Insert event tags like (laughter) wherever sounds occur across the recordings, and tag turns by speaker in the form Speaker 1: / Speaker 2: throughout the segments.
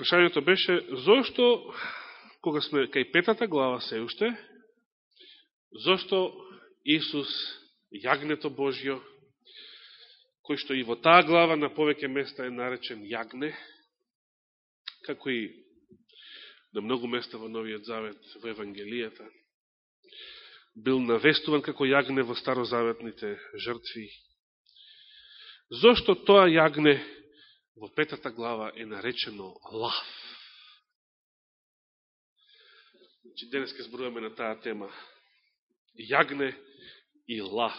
Speaker 1: Прашањето беше, зошто, кога сме кај петата глава се уште, зошто Исус, јагнето Божјо, кој што и во таа глава на повеќе места е наречен јагне, како и на многу места во Новиот Завет, во Евангелијата, бил навестуван како јагне во старозаветните жртви. Зошто тоа јагне во петата глава е наречено лав? Значи, денес ке зборуваме на таа тема. Јагне и лав.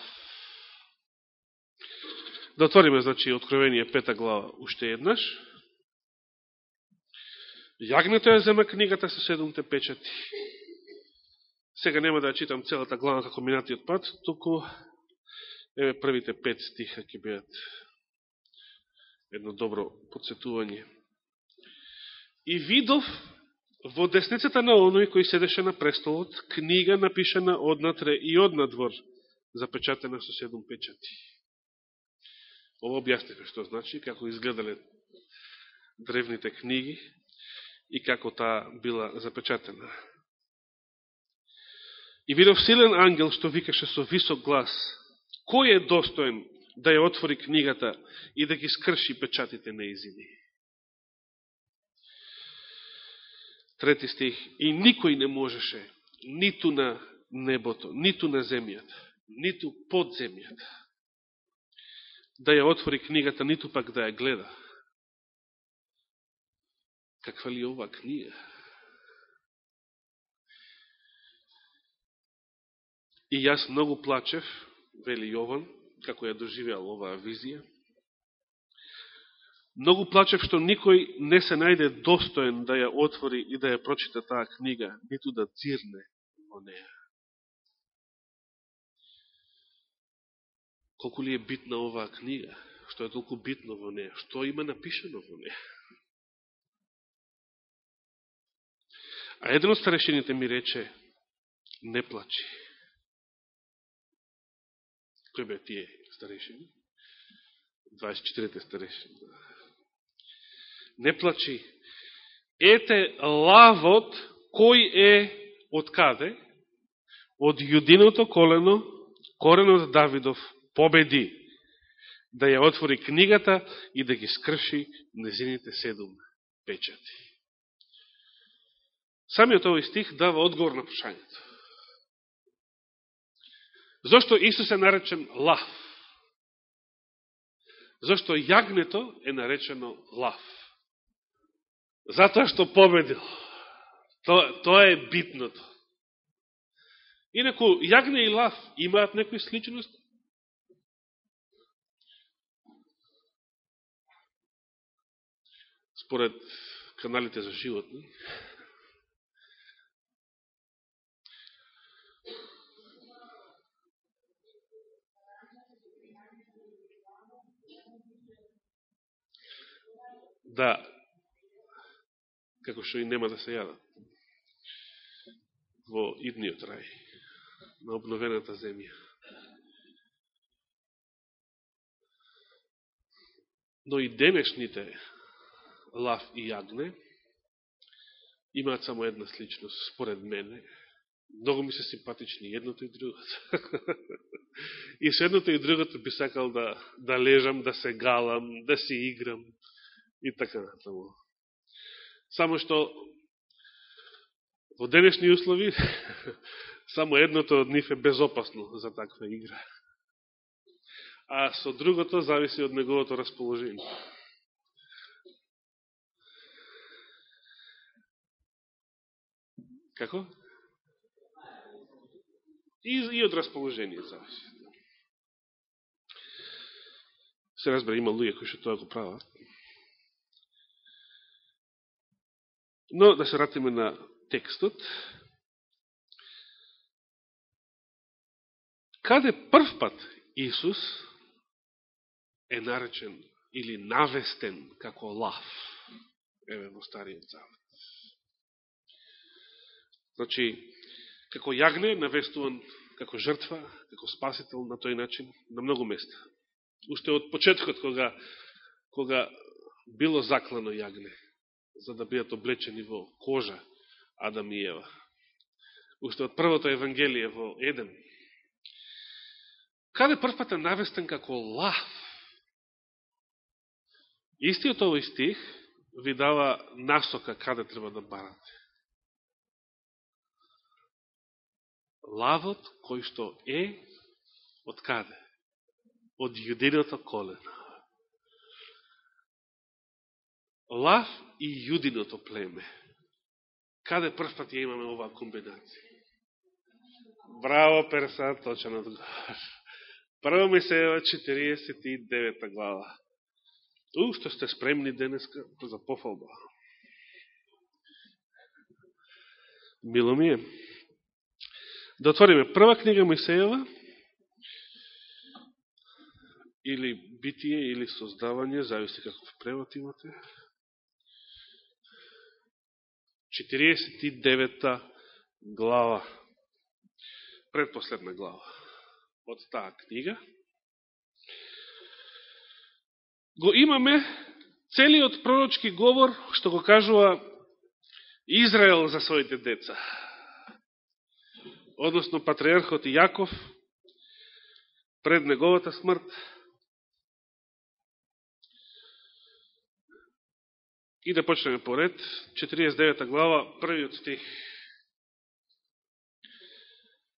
Speaker 1: Да отвориме, значи, Откровение пета глава уште еднаш. Јагнето е зема книгата со седумте печати. Сега нема да ја читам целата глава како минатиот пат, туку еве првите пет стиха ќе бидат едно добро подсетување. И видов во десницата на оној кој седеше на престолот, книга напишана однатре и однадвор, запечатена со седум печати. Ово објаснихме што значи, како изгледале древните книги и како таа била запечатена. И видов силен ангел што викаше со висок глас, кој е достоен да ја отвори книгата и да ги скрши печатите на изини. Трети стих. И никој не можеше, ниту на небото, ниту на земјата, ниту под земјата, да ја отвори книгата, ниту пак да ја гледа. Каква ли е ова книга? И јас многу плачев, вели Јован, како ја доживеал оваа визија. Многу плачев што никој не се најде достоен да ја отвори и да ја прочита таа книга, ниту да цирне во неја. Колку ли е битна оваа книга? Што е толку битно во неја? Што има напишено во неја? А еден од старешените ми рече, не плачи. Кој бе тие старешени? 24-те старешени. Не плачи. Ете лавот кој е од каде? Од јудиното колено, коренот Давидов, победи да ја отвори книгата и да ги скрши незините седум печати. Самиот овој стих дава одговор на прашањето. Зошто Исус е наречен лав? Зошто јагнето е наречено лав? Затоа што победил. Тоа, тоа е битното. Инаку, јагне и лав имаат некои сличности? Според каналите за животни, да, како што и нема да се јадат во идниот рај, на обновената земја. Но и денешните лав и јагне имаат само една сличност, според мене. Многу ми се симпатични едното и другото. (laughs) и с едното и другото би сакал да, да лежам, да се галам, да си играм, и така натаму. Само што во денешни услови (laughs) само едното од нив е безопасно за таква игра. А со другото зависи од неговото расположение. Како? И, и од расположение зависи. Се разбира, има луѓе кои што тоа го прават. Но да се ратиме на текстот. Каде прв пат Исус е наречен или навестен како лав, еве во Стариот Завет. Значи, како јагне навестуван како жртва, како спасител на тој начин, на многу места. Уште од почеткот, кога, кога било заклано јагне за да бидат облечени во кожа Адам и Ева. Уште од првото Евангелие во Еден. Каде првпат е навестен како лав? Истиот овој стих ви дава насока каде треба да барате. Лавот кој што е од каде? Од јудиното колено. Лав и јудиното племе. Каде прв пат ја имаме оваа комбинација? Браво, Перса, точен одговор. Прво ми се 49 глава. У, што сте спремни денеска за пофалба. Мило ми е. Да отвориме прва книга Моисеева, или битие, или создавање, зависи каков превод имате. 49 глава, предпоследна глава од таа книга. Го имаме целиот пророчки говор што го кажува Израел за своите деца односно патриархот Јаков, пред неговата смрт, И да почнеме поред, 49 глава, првиот стих.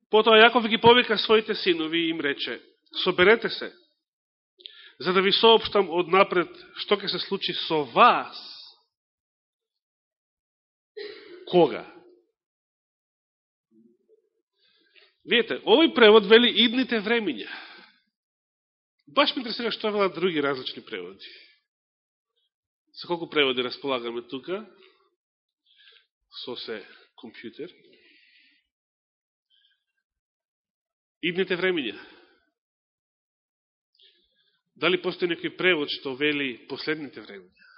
Speaker 1: Потоа Јаков ги повика своите синови и им рече, соберете се, за да ви сообштам однапред што ќе се случи со вас. Кога? Видете, овој превод вели идните времиња. Баш ме интересира што велат други различни преводи. Со колку преводи располагаме тука? Со се компјутер. Идните времиња. Дали постои некој превод што вели последните времиња?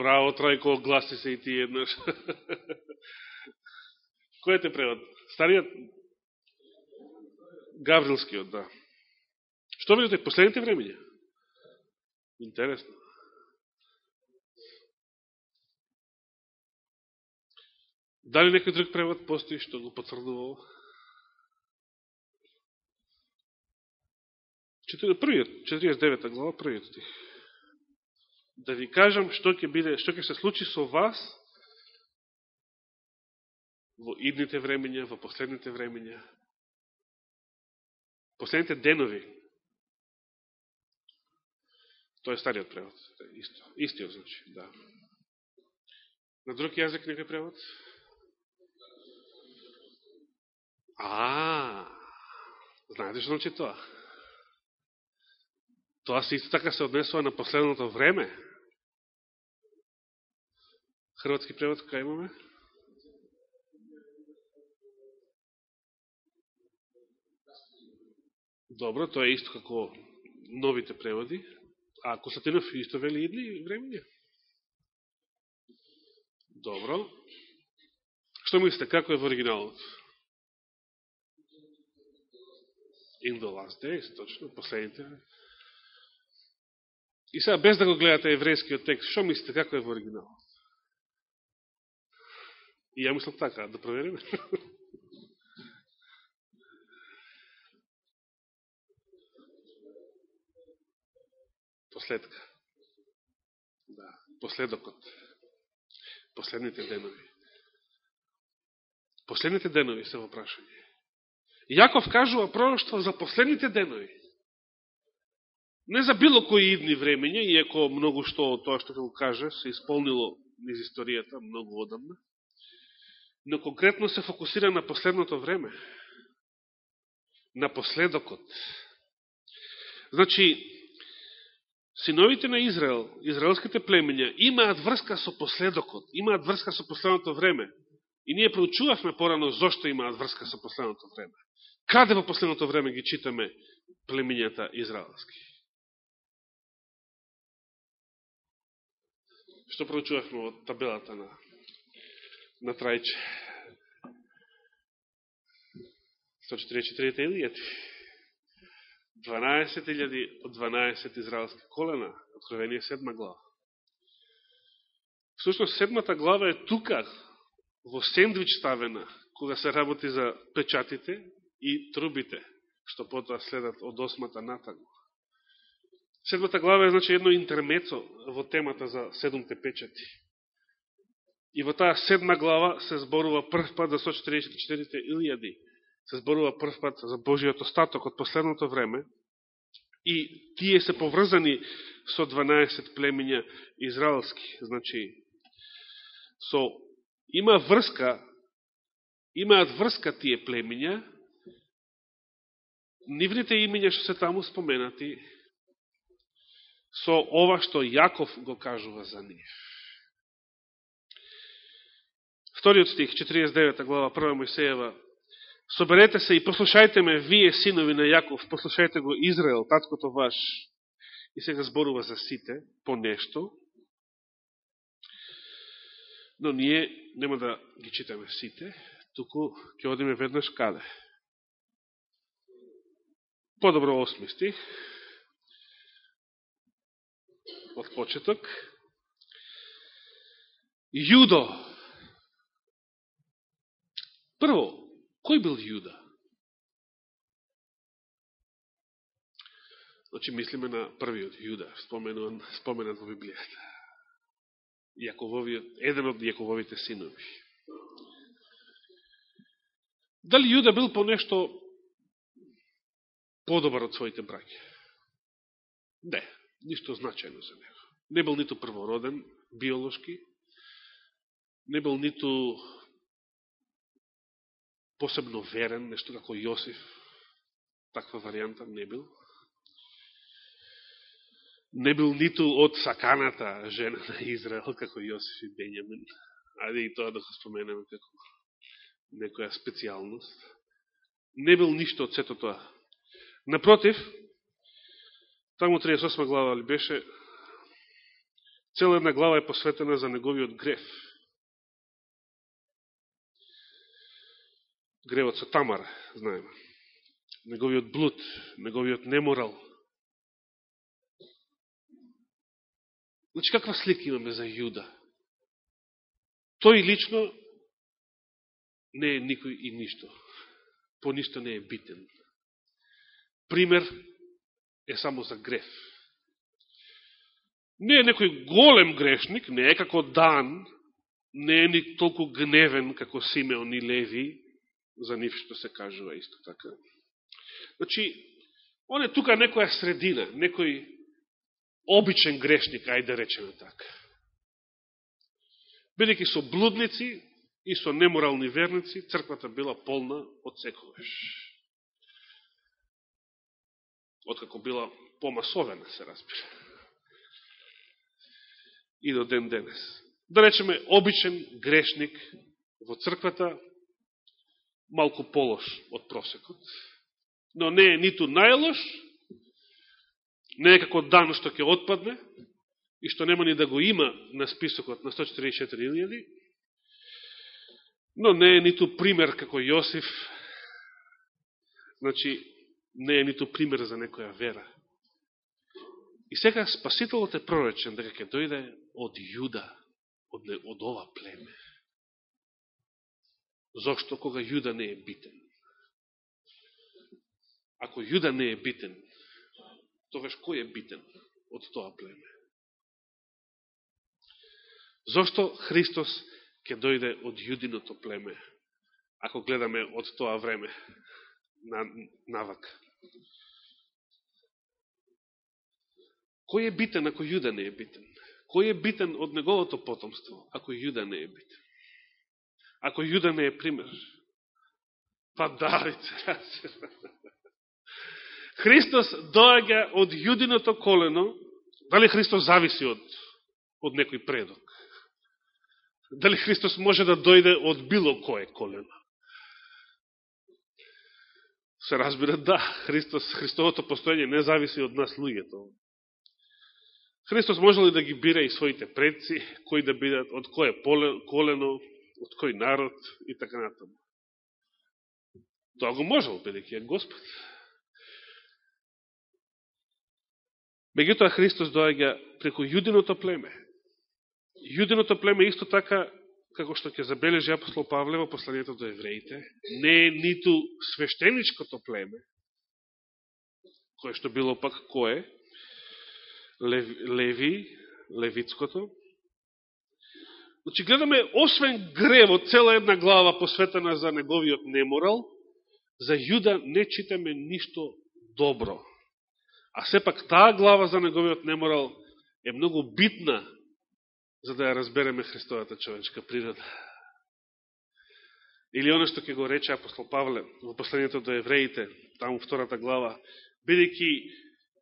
Speaker 1: Браво, Трајко, гласи се и ти еднаш. (laughs) Кој е те превод? Стариот? Гаврилскиот, да. Што видите последните времења? Интересно. Дали некој друг превод постои што го потврдувал? Првиот, 49 глава, првиот стих. Да ви кажам што ќе биде, што ќе се случи со вас во идните времења, во последните времења, последните денови. Тоа е стариот превод. Исто. Истиот, значи, да. На друг јазик некој превод? А, знаете што значи тоа? Тоа се исто така се однесува на последното време. Хрватски превод кај имаме? Добро, тоа е исто како новите преводи. А Константинов исто вели идни времења? Добро. Што мислите, како е во оригиналот? In the last days, точно, последните. И сега, без да го гледате еврејскиот текст, што мислите, како е во оригиналот? И ја мислам така, да провериме. (laughs) Последка. Да, последокот. Последните денови. Последните денови се во прашање. Јаков кажува пророќство за последните денови. Не за било кои идни времења, иако многу што од тоа што ќе го каже се исполнило низ историјата многу одамна, но конкретно се фокусира на последното време, на последокот. Значи, синовите на Израел, израелските племења, имаат врска со последокот, имаат врска со последното време. И ние проучувавме порано зошто имаат врска со последното време. Каде во последното време ги читаме племењата израелски? Што проучувавме од табелата на, на Трајче? 144 илијати. 12.000 од 12 израелски колена, Откровение 7 глава. Всушност, седмата глава е тука, во сендвич ставена, кога се работи за печатите и трубите, што потоа следат од осмата натаму. Седмата глава е значи едно интермецо во темата за седумте печати. И во таа седма глава се зборува прв пат за 144 илјади, се зборува првпат за Божиот остаток од последното време, и тие се поврзани со 12 племиња израелски. Значи, со, има врска, имаат врска тие племиња, нивните имиња што се таму споменати, со ова што Јаков го кажува за нив. Вториот стих, 49 глава, 1 Мојсеева, Соберете се и послушајте ме, вие синови на Јаков, послушајте го Израел, таткото ваш. И сега зборува за сите, по нешто. Но ние нема да ги читаме сите, туку ќе одиме веднаш каде. Подобро осми стих. Од почеток. Јудо. Прво, Кој бил Јуда? Значи, мислиме на првиот Јуда, споменат, споменат во Библијата. Јакововиот, еден од Јакововите синови. Дали Јуда бил по нешто подобар од своите браќа? Не, ништо значајно за него. Не бил ниту првороден, биолошки, не бил ниту посебно верен, нешто како Јосиф, таква варијанта не бил. Не бил ниту од саканата жена на Израел, како Јосиф и Бенјамин. Ајде и тоа да го споменеме како некоја специјалност. Не бил ништо од сето тоа. Напротив, таму 38 глава ли беше, цела една глава е посветена за неговиот греф гревот со Тамар знаеме. Неговиот блуд, неговиот неморал. Значи, каква слика имаме за Јуда? Тој лично не е никој и ништо. По ништо не е битен. Пример е само за греф. Не е некој голем грешник, не е како Дан, не е ни толку гневен како Симеон и Леви, за нив што се кажува исто така. Значи, он е тука некоја средина, некој обичен грешник, ајде да речеме така. Бидеќи со блудници и со неморални верници, црквата била полна од секогаш. Откако била помасовена, се разбира. И до ден денес. Да речеме, обичен грешник во црквата, малку полош од просекот, но не е ниту најлош, не е како дан што ќе отпадне и што нема ни да го има на списокот на 144.000, но не е ниту пример како Јосиф, значи не е ниту пример за некоја вера. И сега Спасителот е проречен дека ќе дојде од Јуда, од, од ова племе. Зошто кога Јуда не е битен? Ако Јуда не е битен, тогаш кој е битен од тоа племе? Зошто Христос ќе дојде од јудиното племе, ако гледаме од тоа време на, навак? Кој е битен ако Јуда не е битен? Кој е битен од неговото потомство, ако Јуда не е битен? Ако Јуда не е пример. Па дарите. (laughs) Христос доаѓа од јудиното колено. Дали Христос зависи од, од некој предок? Дали Христос може да дојде од било кое колено? Се разбира, да, Христос, Христовото постојање не зависи од нас луѓето. Христос може ли да ги бира и своите предци, кои да бидат, од кое колено, од кој народ и така натаму. Тоа го можел, бидеќи е Господ. Меѓутоа Христос доаѓа преку јудиното племе Јудиното племе исто така, како што ќе забележи апостол Павле во посланието до евреите, не е ниту свештеничкото племе, кое што било пак кое? Леви, левицкото. Значи, гледаме, освен гревот, цела една глава посветена за неговиот неморал, за Јуда не читаме ништо добро. А сепак таа глава за неговиот неморал е многу битна за да ја разбереме Христовата човечка природа. Или оно што ќе го рече апостол Павле во посланието до евреите, таму втората глава, бидејќи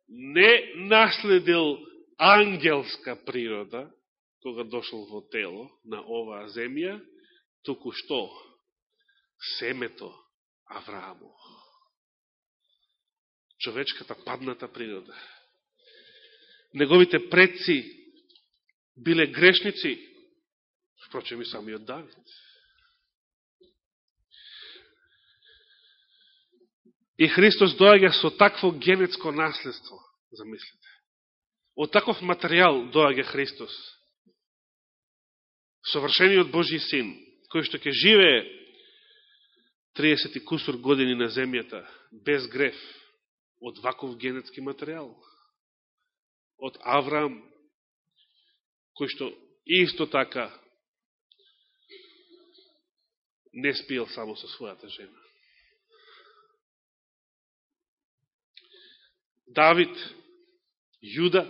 Speaker 1: не наследил ангелска природа, кога дошол во тело на оваа земја, туку што? Семето Авраамов, Човечката падната природа. Неговите предци биле грешници, впрочем и самиот Давид. И Христос доаѓа со такво генетско наследство, замислите. Од таков материјал доаѓа Христос. Совршениот Божи син, кој што ќе живее 30 кусор години на земјата, без греф, од ваков генетски материјал. Од Авраам, кој што исто така не спиел само со својата жена. Давид, Јуда,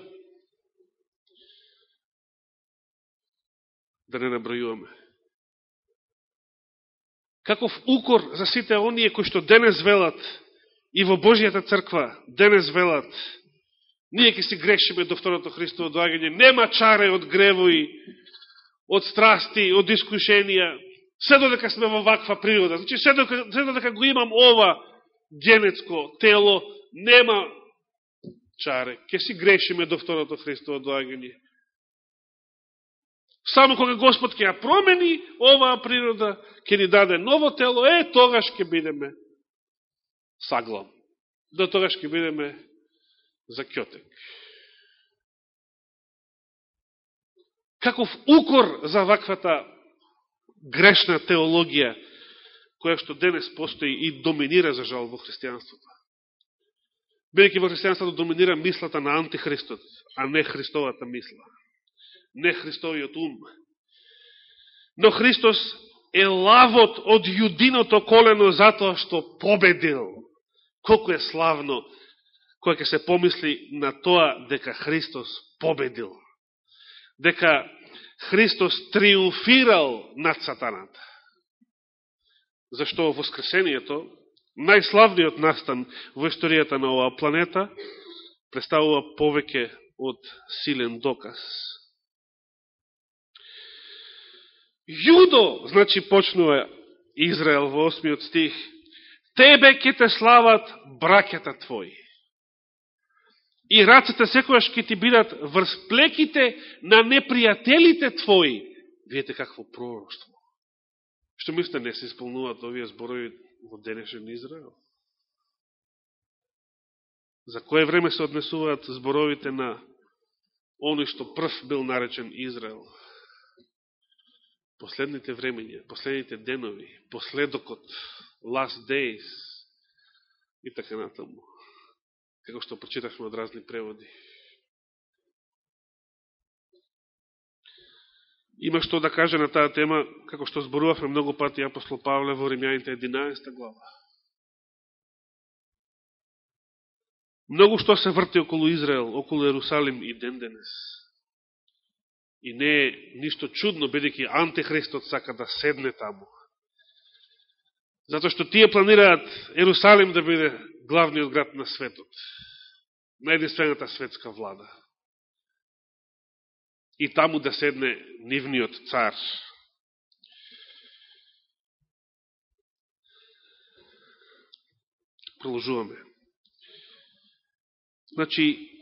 Speaker 1: да не набројуваме. Каков укор за сите оние кои што денес велат и во Божијата црква денес велат Ние ќе си грешиме до второто Христово доагање. Нема чаре од гревои, од страсти, од искушенија. Се додека сме во ваква природа. Значи, се додека, се додека го имам ова генетско тело, нема чаре. Ке си грешиме до второто Христово доагање. Само кога Господ ќе ја промени оваа природа, ќе ни даде ново тело, е, тогаш ќе бидеме саглам. До тогаш ќе бидеме за Кјотек. Каков укор за ваквата грешна теологија, која што денес постои и доминира, за жал, во христијанството. Бидеќи во христијанството доминира мислата на антихристот, а не Христовата мисла. Не Христовиот ум. Но Христос е лавот од јудиното колено затоа што победил. Колко е славно која ќе се помисли на тоа дека Христос победил, дека Христос триумфирал над сатаната. Зашто Воскресението, најславниот настан во историјата на оваа планета, представува повеќе од силен доказ. Јудо, значи почнува Израел во 8 стих, Тебе ќе те слават бракета твои и рацете секојаш ќе ти бидат врз плеките на непријателите твои. Видете какво пророќство. Што мислите, не се исполнуваат овие зборови во денешен Израел? За кое време се однесуваат зборовите на оној што прв бил наречен Израел? Последните времења, последните денови, последокот, last days и така натаму како што прочитавме од разни преводи. Има што да каже на таа тема, како што зборувавме многу пати апостол Павле во Римјаните 11 глава. Многу што се врти околу Израел, околу Ерусалим и ден денес. И не е ништо чудно, бидеќи антихристот сака да седне таму. затоа што тие планираат Ерусалим да биде главниот град на светот, на единствената светска влада. И таму да седне нивниот цар. Продолжуваме. Значи,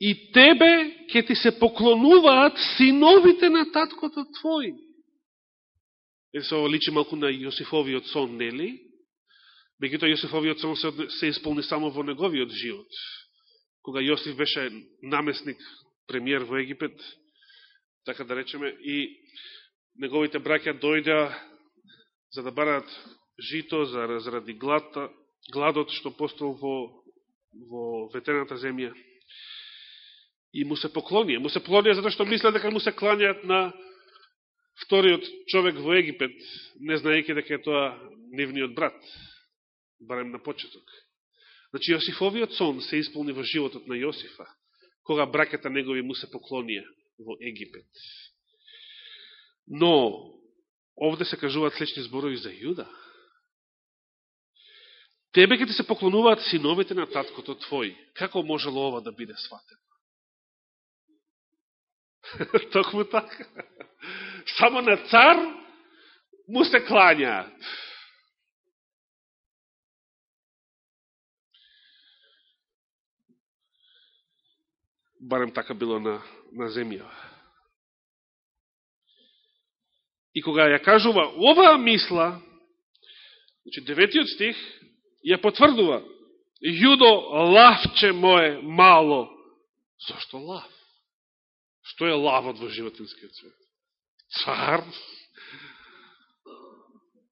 Speaker 1: и тебе ќе ти се поклонуваат синовите на таткото твој. Е, се ова личи малку на Јосифовиот сон, нели? Мегуто Јосифовиот сон се, се исполни само во неговиот живот. Кога Јосиф беше наместник премиер во Египет, така да речеме, и неговите браќа дојдеа за да барат жито за заради гладта, гладот што постол во, во ветената земја. И му се поклонија. Му се поклонија затоа што мислеа дека му се кланјаат на вториот човек во Египет, не знаејќи дека е тоа нивниот брат, барем на почеток. Значи, Јосифовиот сон се исполни во животот на Јосифа, кога браката негови му се поклонија во Египет. Но, овде се кажуваат слични зборови за Јуда. Тебе ќе ти се поклонуваат синовите на таткото твој. Како можело ова да биде сватено? (laughs) Токму така. Само на цар му се клањаат. Барем така било на, на земја. И кога ја кажува оваа мисла, значи деветиот стих, ја потврдува, Јудо, лавче мое мало. Зошто лав? Што е лавот во животинскиот свет? Цар?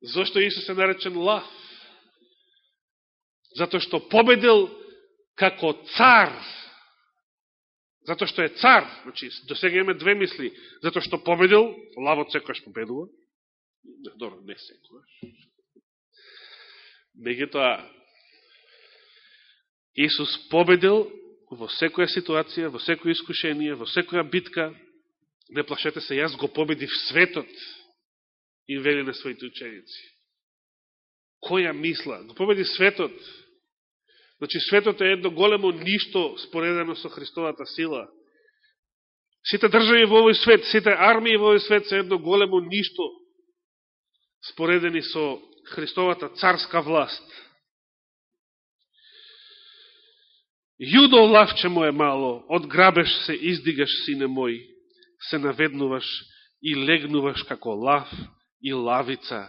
Speaker 1: Зошто Исус е наречен лав? Зато што победил како цар. Зато што е цар. Значи, до сега имаме две мисли. Зато што победил, лавот секојаш победува. Добро, не секојаш. Меѓутоа, Исус победил во секоја ситуација, во секоја искушение, во секоја битка, не плашете се, јас го победив светот, и вели на своите ученици. Која мисла? Го победи светот. Значи, светот е едно големо ништо споредено со Христовата сила. Сите држави во овој свет, сите армии во овој свет се едно големо ништо споредени со Христовата царска власт. Јудо лавче му е мало, од грабеш се издигаш, сине мој, се наведнуваш и легнуваш како лав и лавица.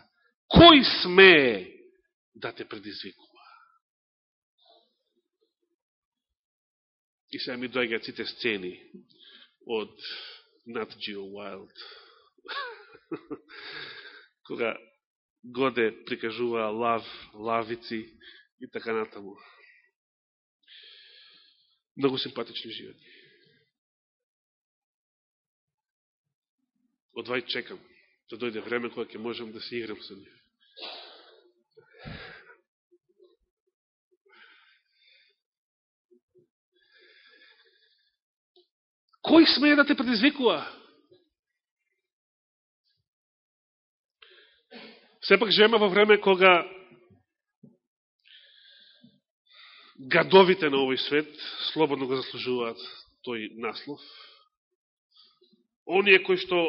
Speaker 1: Кој смее да те предизвикува? И сега ми дојгат сите сцени од Nat Geo Wild. (laughs) Кога Годе прикажува лав, лавици и така натаму. Многу симпатични животни. Одвај чекам да дојде време кога ќе можем да се играм со нив. Кој смее да те предизвикува? Сепак живеме во време кога гадовите на овој свет слободно го заслужуваат тој наслов. Оние кои што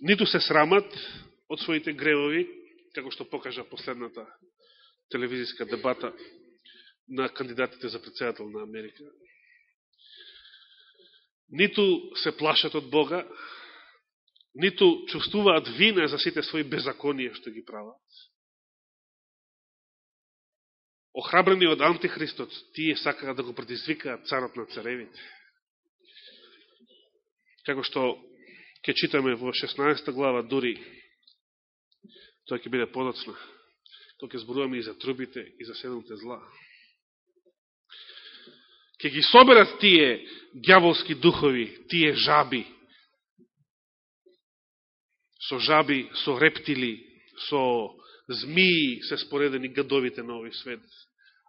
Speaker 1: ниту се срамат од своите гревови, како што покажа последната телевизиска дебата на кандидатите за председател на Америка. Ниту се плашат од Бога, ниту чувствуваат вина за сите своји беззаконија што ги прават. Охрабрени од антихристот, тие сакаат да го предизвикаат царот на царевите. Како што ќе читаме во 16 глава дури, тоа ќе биде подоцна, тоа ќе зборуваме и за трубите, и за седмите зла. Ке ги соберат тие гјаволски духови, тие жаби, со жаби, со рептили, со змии се споредени гадовите на овој свет,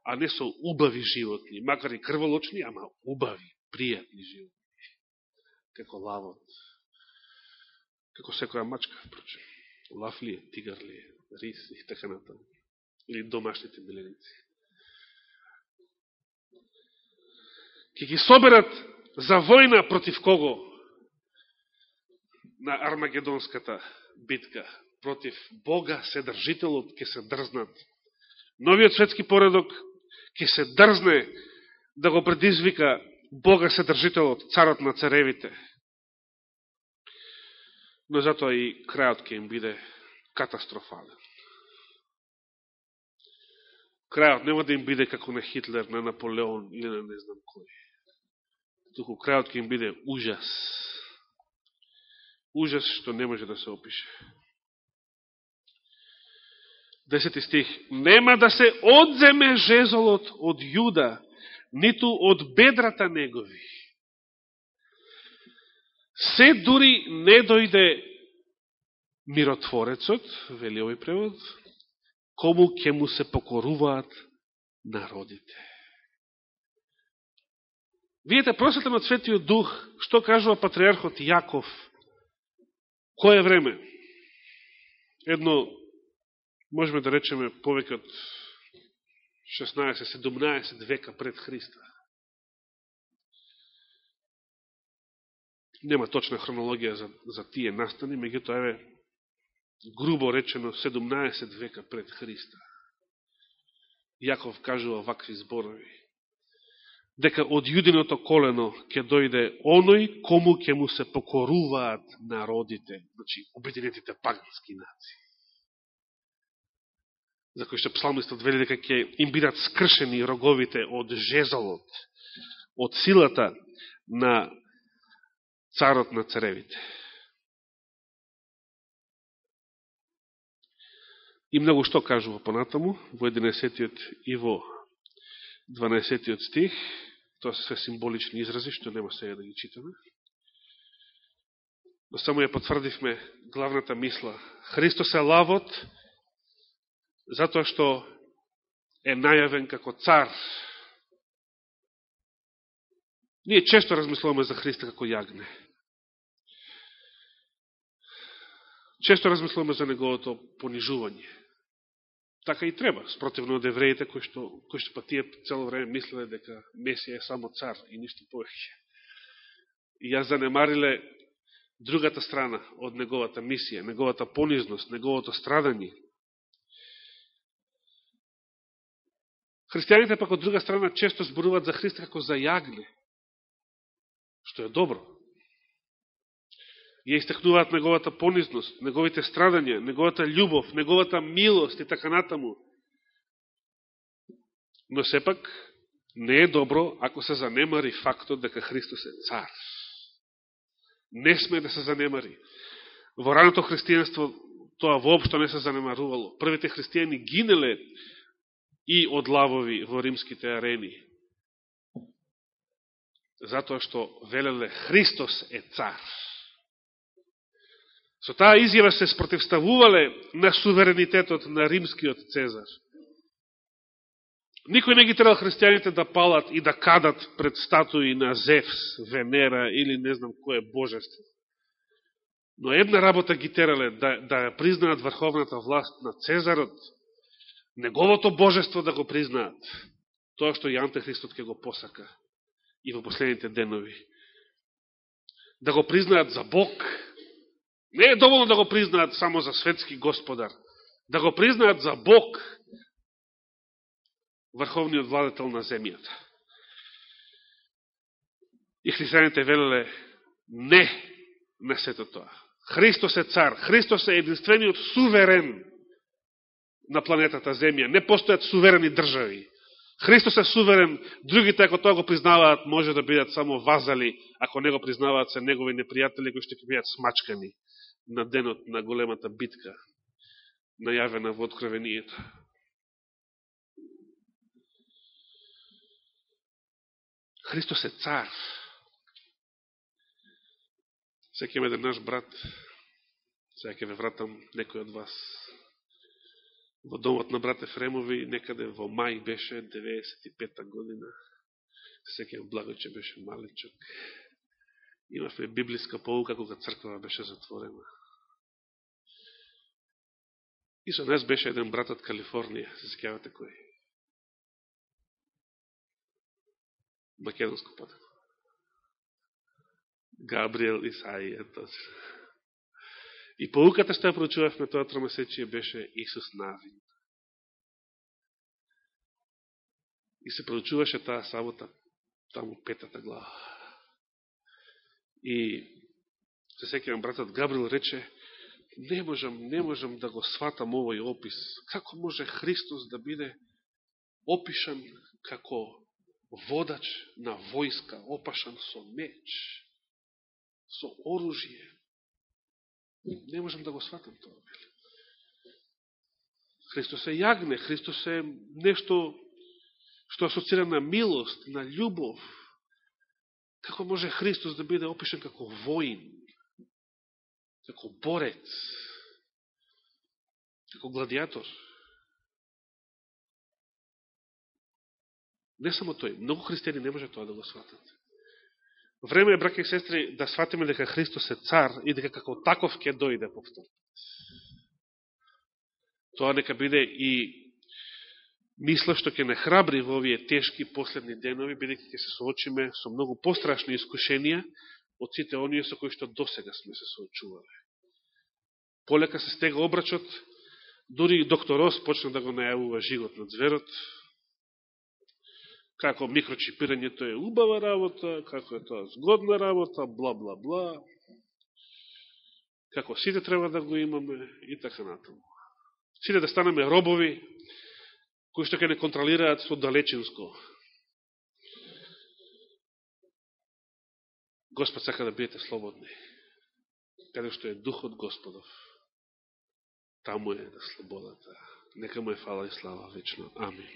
Speaker 1: а не со убави животни, макар и крволочни, ама убави, пријатни животни, како лавот како секоја мачка, впрочем. Лав ли е, тигар ли е, рис и така натаму. Или домашните миленици. Ке ги соберат за војна против кого? На Армагедонската битка. Против Бога, Седржителот, ќе се дрзнат. Новиот светски поредок ќе се дрзне да го предизвика Бога, Седржителот, царот на царевите но затоа и крајот ќе им биде катастрофален. Крајот нема да им биде како на Хитлер, на Наполеон или на не знам кој. Туку крајот ќе им биде ужас ужас што не може да се опише. Десети стих. Нема да се одземе жезолот од Јуда, ниту од бедрата негови. Се дури не дојде миротворецот, вели овој превод, кому ќе му се покоруваат народите. Видете, просветлен од Светиот Дух, што кажува патриархот Јаков, кој е време? Едно, можеме да речеме, повеќе од 16-17 века пред Христа. Нема точна хронологија за, за тие настани, меѓуто еве грубо речено 17 века пред Христа. Јаков кажува вакви зборови. Дека од јудиното колено ќе дојде оној кому ќе му се покоруваат народите, значи обединетите пагански нации. За кој што псалмистот вели дека ќе им бидат скршени роговите од жезалот, од силата на царот на царевите. И многу што кажува понатаму во 11 и во 12 стих, тоа се све символични изрази, што нема сега да ги читаме. Но само ја потврдивме главната мисла. Христос е лавот, затоа што е најавен како цар. Ние често размислуваме за Христа како јагне. Често размислуваме за неговото понижување. Така и треба, спротивно од евреите, кои што, кои што па тие цело време мислеле дека Месија е само цар и ништо повеќе. И ја занемариле другата страна од неговата мисија, неговата понизност, неговото страдање. Христијаните пак од друга страна често зборуваат за Христа како за јагне, што е добро ја истакнуваат неговата понизност, неговите страдања, неговата љубов, неговата милост и така натаму. Но сепак не е добро ако се занемари фактот дека Христос е цар. Не сме да се занемари. Во раното христијанство тоа воопшто не се занемарувало. Првите христијани гинеле и од лавови во римските арени. Затоа што велеле Христос е цар. Со таа изјава се спротивставувале на суверенитетот на римскиот Цезар. Никој не ги требал христијаните да палат и да кадат пред статуи на Зевс, Венера или не знам кое божество. Но една работа ги терале да, да признаат врховната власт на Цезарот, неговото божество да го признаат, тоа што и Антехристот ќе го посака и во последните денови. Да го признаат за Бог, Не е доволно да го признаат само за светски господар, да го признаат за Бог, врховниот владетел на земјата. И христијаните велеле не на сето тоа. Христос е цар, Христос е единствениот суверен на планетата Земја. Не постојат суверени држави. Христос е суверен, другите ако тоа го признаваат, може да бидат само вазали, ако не го признаваат се негови непријатели кои што ќе бидат смачкани на денот на големата битка, најавена во откровението. Христос е цар. Секи еден наш брат, сега ќе ве вратам некој од вас, во домот на брат Ефремови, некаде во мај беше 95-та година, секи благоче беше маличок, имавме библиска полука кога црквава беше затворена. И со нас беше еден брат од Калифорнија, се секјавате кој? Македонско потекло. Габриел Исаија, точно. И полуката што ја прочувавме тоа тромесечие беше Исус Навин. И се проучуваше таа сабота таму петата глава. И се секјам братот Габриел рече, не можам, не можам да го сватам овој опис. Како може Христос да биде опишан како водач на војска, опашан со меч, со оружје? Не можам да го сватам тоа. Христос е јагне, Христос е нешто што асоцира на милост, на љубов. Како може Христос да биде опишен како воин, како борец, како гладиатор? Не само тој, многу христијани не може тоа да го сватат. Време е, браке и сестри, да сватиме дека Христос е цар и дека како таков ќе дојде повторно. Тоа нека биде и мисла што ќе не храбри во овие тешки последни денови, бидеќи ќе се соочиме со многу пострашни искушенија од сите оние со кои што досега сме се соочувале. Полека се стега обрачот, дури и доктор Рос почна да го најавува живот на зверот, како микрочипирањето е убава работа, како е тоа згодна работа, бла, бла, бла, како сите треба да го имаме и така натаму. Сите да станеме робови, кои што ќе не контролираат со далечинско. Господ сака да бидете слободни. Каде што е Духот Господов, таму е слободата. Нека му е фала и слава вечно. Амин.